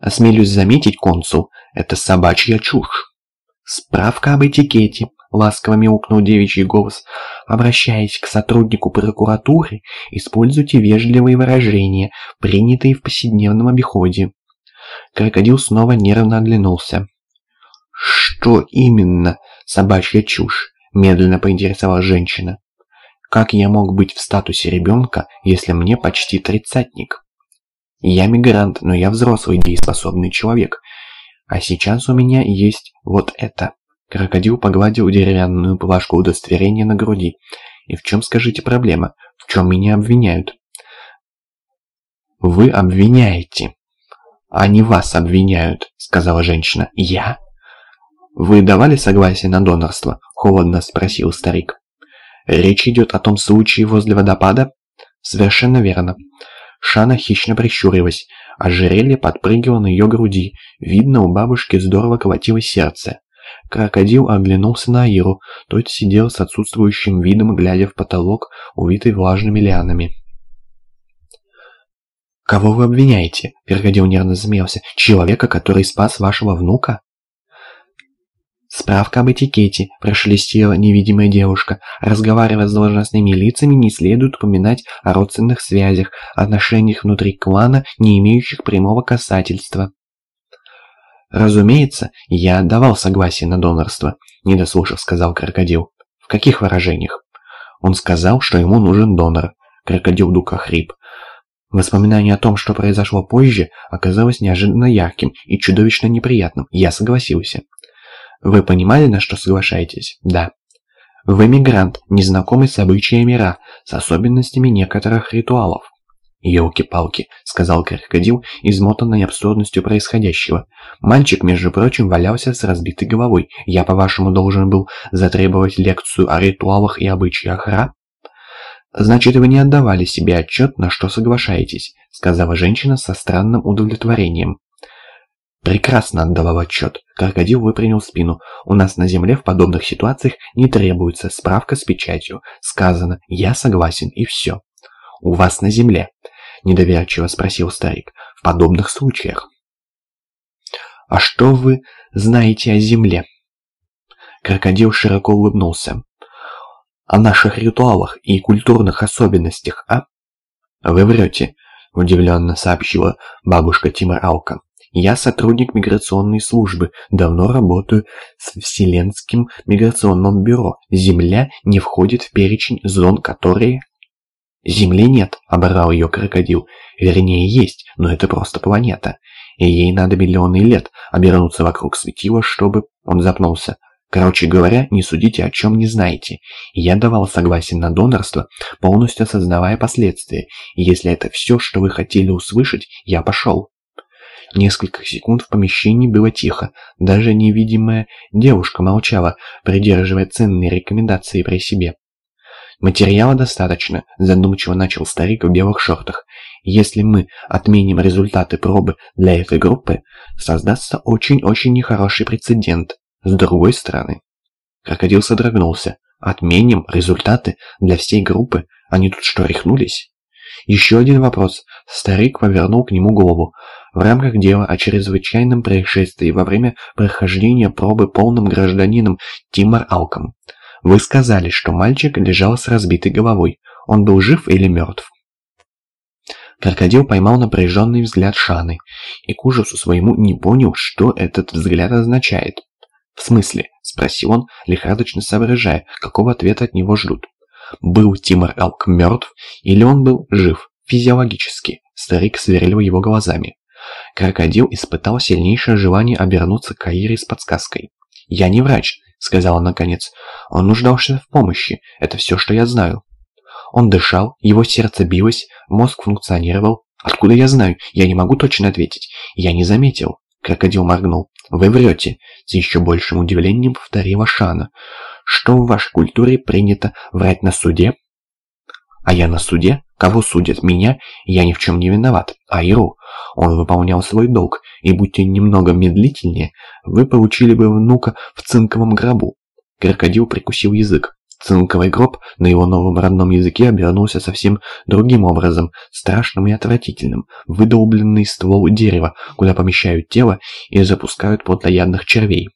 Осмелюсь заметить, консул, это собачья чушь. Справка об этикете, ласково мяукнул девичий голос. Обращаясь к сотруднику прокуратуры, используйте вежливые выражения, принятые в повседневном обиходе. Крокодил снова нервно оглянулся. «Что именно собачья чушь?» – медленно поинтересовалась женщина. «Как я мог быть в статусе ребенка, если мне почти тридцатник?» «Я мигрант, но я взрослый дееспособный человек. А сейчас у меня есть вот это». Крокодил погладил деревянную плашку удостоверения на груди. «И в чем, скажите, проблема? В чем меня обвиняют?» «Вы обвиняете». «Они вас обвиняют», — сказала женщина. «Я?» «Вы давали согласие на донорство?» — холодно спросил старик. «Речь идет о том случае возле водопада?» «Совершенно верно». Шана хищно прищурилась, ожерелье подпрыгивало на ее груди. Видно, у бабушки здорово колотилось сердце. Крокодил оглянулся на Иру. Тот сидел с отсутствующим видом, глядя в потолок, увитый влажными лианами. «Кого вы обвиняете?» — Крокодил нервно замялся. «Человека, который спас вашего внука?» «Справка об этикете», – прошелестела невидимая девушка. «Разговаривая с должностными лицами, не следует упоминать о родственных связях, отношениях внутри клана, не имеющих прямого касательства». «Разумеется, я давал согласие на донорство», – недослушав, сказал крокодил. «В каких выражениях?» Он сказал, что ему нужен донор. Крокодил Дука хрип. Воспоминание о том, что произошло позже, оказалось неожиданно ярким и чудовищно неприятным. Я согласился. Вы понимали, на что соглашаетесь? Да. Вы мигрант, незнакомый с обычаями мира, с особенностями некоторых ритуалов. «Елки-палки», — сказал крокодил, измотанный абсурдностью происходящего. «Мальчик, между прочим, валялся с разбитой головой. Я, по-вашему, должен был затребовать лекцию о ритуалах и обычаях Ра?» «Значит, вы не отдавали себе отчет, на что соглашаетесь», — сказала женщина со странным удовлетворением. Прекрасно отдавал отчет. Крокодил выпрямил спину. У нас на земле в подобных ситуациях не требуется справка с печатью. Сказано «я согласен» и все. У вас на земле? Недоверчиво спросил старик. В подобных случаях. А что вы знаете о земле? Крокодил широко улыбнулся. О наших ритуалах и культурных особенностях, а? Вы врете, удивленно сообщила бабушка Тимар Алка. Я сотрудник миграционной службы, давно работаю с Вселенским миграционным бюро. Земля не входит в перечень зон, которые... Земли нет, оборвал ее крокодил. Вернее, есть, но это просто планета. И ей надо миллионы лет обернуться вокруг светила, чтобы... Он запнулся. Короче говоря, не судите, о чем не знаете. Я давал согласие на донорство, полностью осознавая последствия. И если это все, что вы хотели услышать, я пошел. Несколько секунд в помещении было тихо. Даже невидимая девушка молчала, придерживая ценные рекомендации при себе. «Материала достаточно», – задумчиво начал старик в белых шортах. «Если мы отменим результаты пробы для этой группы, создастся очень-очень нехороший прецедент. С другой стороны...» Крокодил содрогнулся. «Отменим результаты для всей группы? Они тут что, рехнулись?» Еще один вопрос. Старик повернул к нему голову. В рамках дела о чрезвычайном происшествии во время прохождения пробы полным гражданином Тимор Алком. Вы сказали, что мальчик лежал с разбитой головой. Он был жив или мертв? Крокодил поймал напряженный взгляд Шаны и к ужасу своему не понял, что этот взгляд означает. «В смысле?» – спросил он, лихорадочно соображая, какого ответа от него ждут. Был Тимор Алк мертв или он был жив? Физиологически. Старик сверлил его глазами. Крокодил испытал сильнейшее желание обернуться к Аире с подсказкой. «Я не врач», — сказала наконец. «Он нуждался в помощи. Это все, что я знаю». Он дышал, его сердце билось, мозг функционировал. «Откуда я знаю? Я не могу точно ответить. Я не заметил». Крокодил моргнул. «Вы врете», — с еще большим удивлением повторила Шана. «Что в вашей культуре принято врать на суде?» «А я на суде? Кого судят? Меня? Я ни в чем не виноват. Айру. Он выполнял свой долг, и будьте немного медлительнее, вы получили бы внука в цинковом гробу». Крокодил прикусил язык. Цинковый гроб на его новом родном языке обернулся совсем другим образом, страшным и отвратительным. Выдолбленный ствол дерева, куда помещают тело и запускают плотоядных червей.